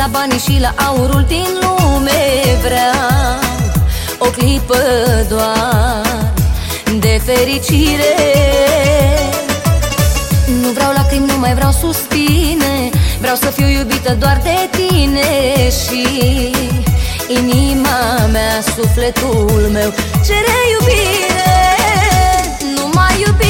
La banii și la aurul din lume. Vreau o clipă doar De fericire. Nu vreau lacrimi, nu mai vreau suspine Vreau să fiu iubită doar de tine. Și inima mea, sufletul meu Cere iubire. Numai iubire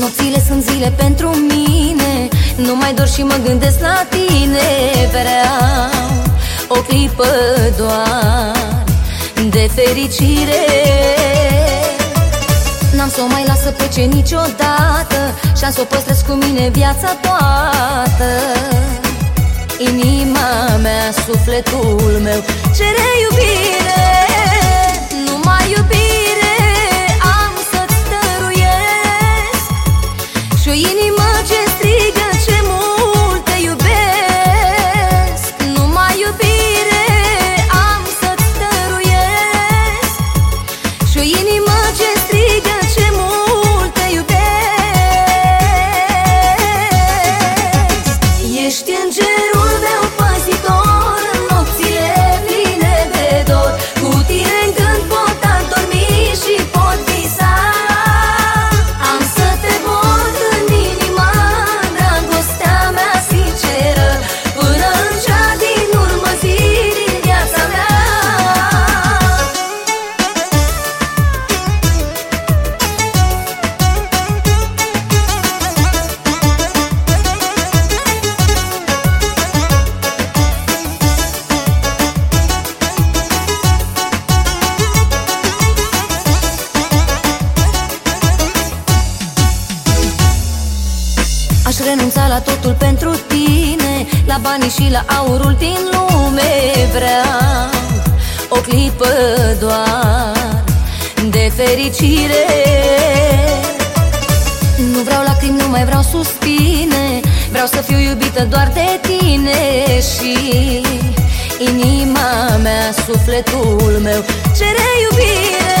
Nopțile sunt zile pentru mine. Nu mai dor și mă gândesc la tine. Vreau o clipă doar de fericire. N-am să o mai las să plece niciodată Și-am să o păstrez cu mine viața toată. Inima mea, sufletul meu Cere iubire Aș renunța la totul pentru tine La banii și la aurul din lume. Vreau o clipă doar de fericire. Nu vreau lacrimi, nu mai vreau suspine. Vreau să fiu iubită doar de tine Și inima mea, sufletul meu Cere iubire